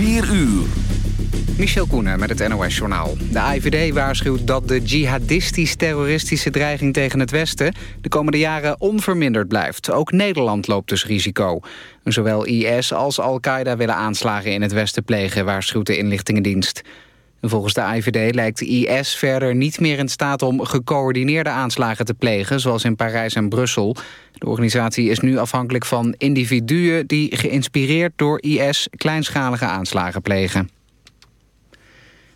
4 uur. Michel Koenen met het NOS-journaal. De AIVD waarschuwt dat de jihadistisch-terroristische dreiging tegen het Westen... de komende jaren onverminderd blijft. Ook Nederland loopt dus risico. Zowel IS als Al-Qaeda willen aanslagen in het Westen plegen... waarschuwt de inlichtingendienst. Volgens de AIVD lijkt IS verder niet meer in staat om gecoördineerde aanslagen te plegen, zoals in Parijs en Brussel. De organisatie is nu afhankelijk van individuen die geïnspireerd door IS kleinschalige aanslagen plegen.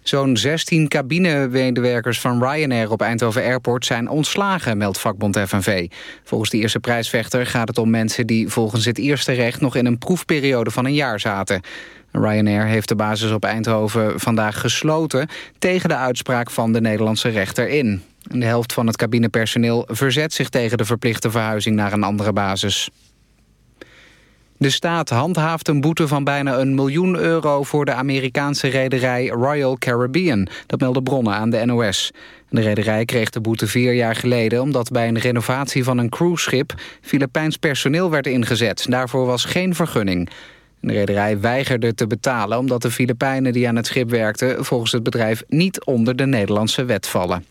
Zo'n 16 cabinemedewerkers van Ryanair op Eindhoven Airport zijn ontslagen, meldt vakbond FNV. Volgens de eerste prijsvechter gaat het om mensen die volgens het eerste recht nog in een proefperiode van een jaar zaten. Ryanair heeft de basis op Eindhoven vandaag gesloten... tegen de uitspraak van de Nederlandse rechter in. De helft van het cabinepersoneel verzet zich tegen de verplichte verhuizing naar een andere basis. De staat handhaaft een boete van bijna een miljoen euro... voor de Amerikaanse rederij Royal Caribbean. Dat melden bronnen aan de NOS. De rederij kreeg de boete vier jaar geleden... omdat bij een renovatie van een cruiseschip... Filipijns personeel werd ingezet. Daarvoor was geen vergunning. De rederij weigerde te betalen omdat de Filipijnen die aan het schip werkten... volgens het bedrijf niet onder de Nederlandse wet vallen.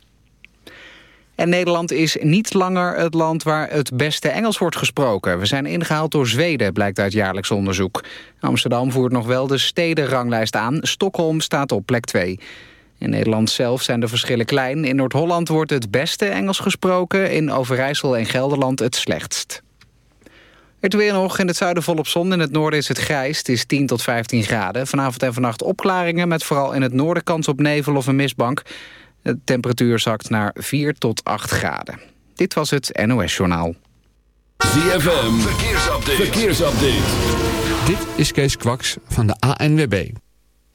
En Nederland is niet langer het land waar het beste Engels wordt gesproken. We zijn ingehaald door Zweden, blijkt uit jaarlijks onderzoek. Amsterdam voert nog wel de stedenranglijst aan. Stockholm staat op plek 2. In Nederland zelf zijn de verschillen klein. In Noord-Holland wordt het beste Engels gesproken. In Overijssel en Gelderland het slechtst. Het weer nog in het zuiden volop zon. In het noorden is het grijs. Het is 10 tot 15 graden. Vanavond en vannacht opklaringen... met vooral in het noorden kans op nevel of een mistbank. De temperatuur zakt naar 4 tot 8 graden. Dit was het NOS Journaal. ZFM, verkeersupdate. verkeersupdate. Dit is Kees Kwaks van de ANWB.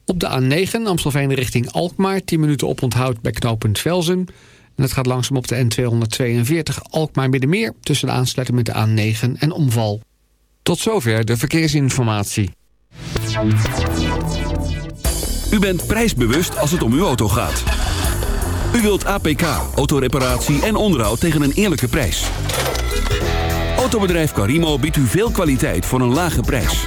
Op de A9 Amstelveen richting Alkmaar... 10 minuten oponthoud bij knooppunt Velzen... En het gaat langzaam op de N242 Alkmaar-Middenmeer... tussen de aansluiting met de A9 en omval. Tot zover de verkeersinformatie. U bent prijsbewust als het om uw auto gaat. U wilt APK, autoreparatie en onderhoud tegen een eerlijke prijs. Autobedrijf Carimo biedt u veel kwaliteit voor een lage prijs.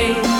rain.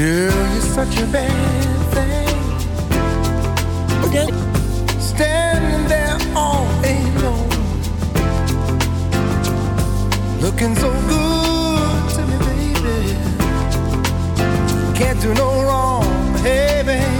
Girl, you're such a bad thing. Again, standing there all alone, looking so good to me, baby. Can't do no wrong, hey, baby.